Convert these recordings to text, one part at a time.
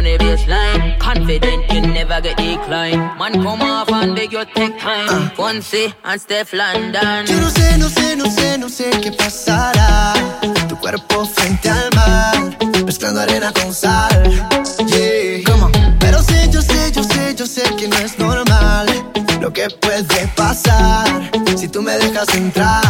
on the baseline. Confident you never get declined. Man, come off and beg your take time. Fonse and Steph London. Yo no sé, no sé, no sé, no sé qué pasará. Tu cuerpo frente al mar, mezclando arena con sal. Yeah. Pero sé, yo sé, yo sé, yo sé que no es normal lo que puede pasar si tú me dejas entrar.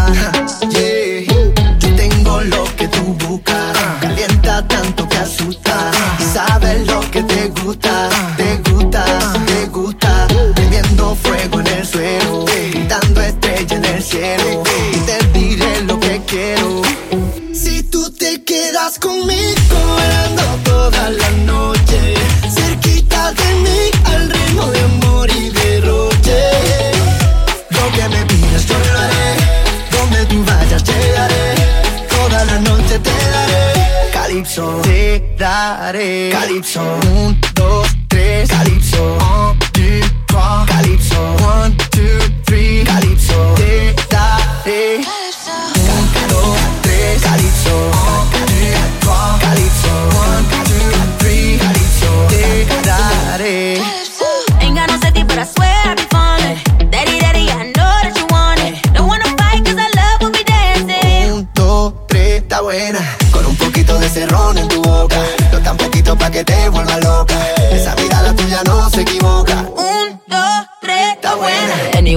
Fuego en el suelo, pintando estrella en el cielo. Y te diré lo que quiero. Si tú te quedas conmigo, bailando toda la noche, cerquita de mí, al ritmo de amor y derroche. Lo que me pidas yo lo haré, donde tú vayas llegaré, toda la noche te daré. Calypso, te daré. Calypso, un, dos,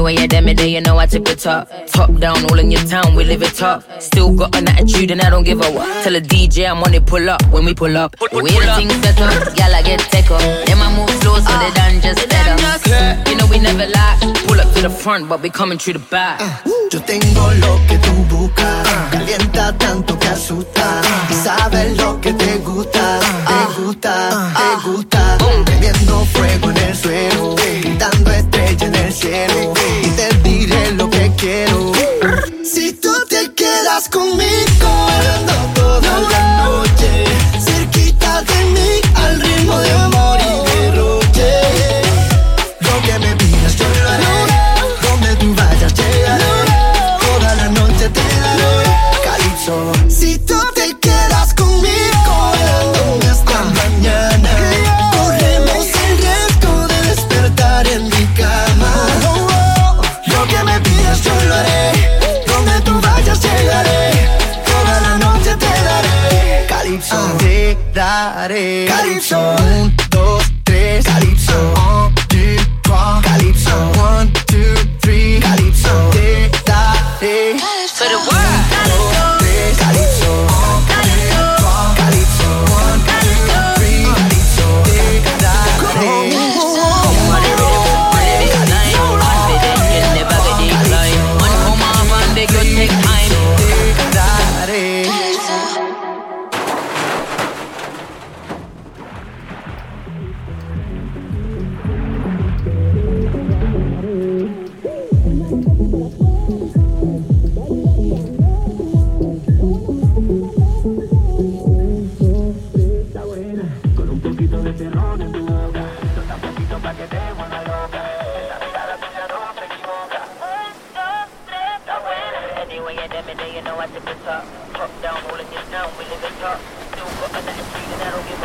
Anyway, you damn it, you know I tip it top. Top down, all in your town, we live it top. Still got an attitude and I don't give a what. Tell a DJ I'm on it, pull up when we pull up. We the things set up, y'all I get take up. Them I move slow, so uh, they done just better. You know we never lie. Pull up to the front, but we coming through the back. Uh, yo tengo lo que tú buscas. Calienta tanto que asusta. Y sabes lo que te gusta. Te uh, gusta, te gusta. Prendiendo fuego en el suelo. Pintando estrella en el cielo. Te daré Damn it, you know I tip it top. Top down, your town, we live it top. Got an attitude and I don't give.